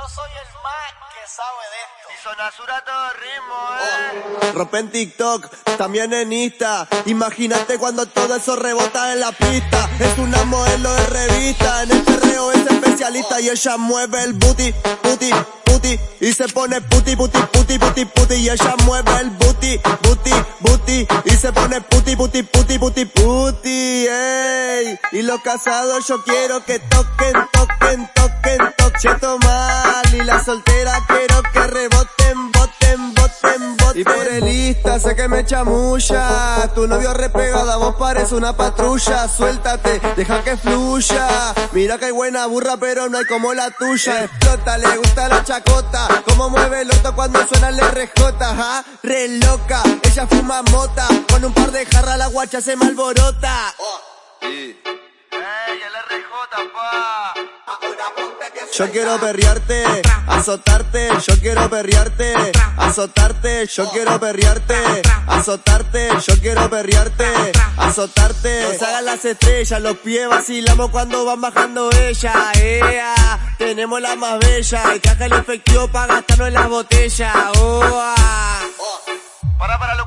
Yo soy el más que sabe de esto. Y sonasura todo ritmo, eh. Rompe en TikTok, también en Insta. Imagínate cuando todo eso rebota en la pista. Es una modelo de revista, en el perreo es especialista y ella mueve el booty, booty, booty. Y se pone puti, puti, puti, puti, puti. Y ella mueve el booty, booty, booty. Y se pone puti, puti, puti, puti, puti, ey. Y los casados yo quiero que toquen, toquen, toquen, toquen. Siento la soltera quiero que reboten, boten, boten, boten. Y por el Insta sé que me chamulla. Tu novio repegada, vos pares una patrulla. Suéltate, deja que fluya. Mira que hay buena burra, pero no hay como la tuya. Explota, le gusta la chacota. Como mueve el otro cuando suena el RJ, ¿ah? Re loca, ella fuma mota. Con un par de jarras la guacha se malborota. Ey, el RJ, pa. Yo quiero perrearte, azotarte, yo quiero perrearte, azotarte, yo quiero perrearte, azotarte, yo quiero perrearte, azotarte. Nos hagan las estrellas, los pies vacilamos cuando van bajando ella, ea. Tenemos la más bella, y caja el efectivo para gastarnos en las botellas, oh, ah. Para, para.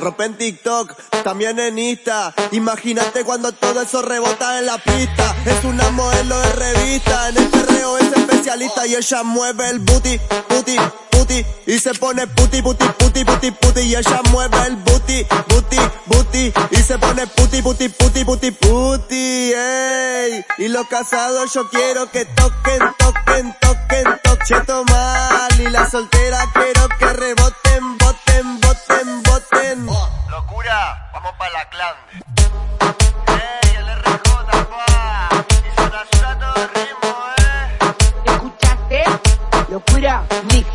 Rompe en TikTok, también en Insta. Imagínate cuando todo eso rebota en la pista. Es una modelo de revista, en el perreo es especialista y ella mueve el booty, booty, booty. Y se pone puti, puti, puti, puti, puti. Y ella mueve el booty, booty, booty. Y se pone puti, puti, puti, puti, puti, ey. Y los casados yo quiero que toquen, toquen, toquen, toquen. Siento mal y la soltera quiero que reboten, vamos para la clande. Ey, el RJ, pa. Y sonasura todo ritmo, eh. ¿Escuchaste? Locura Mix.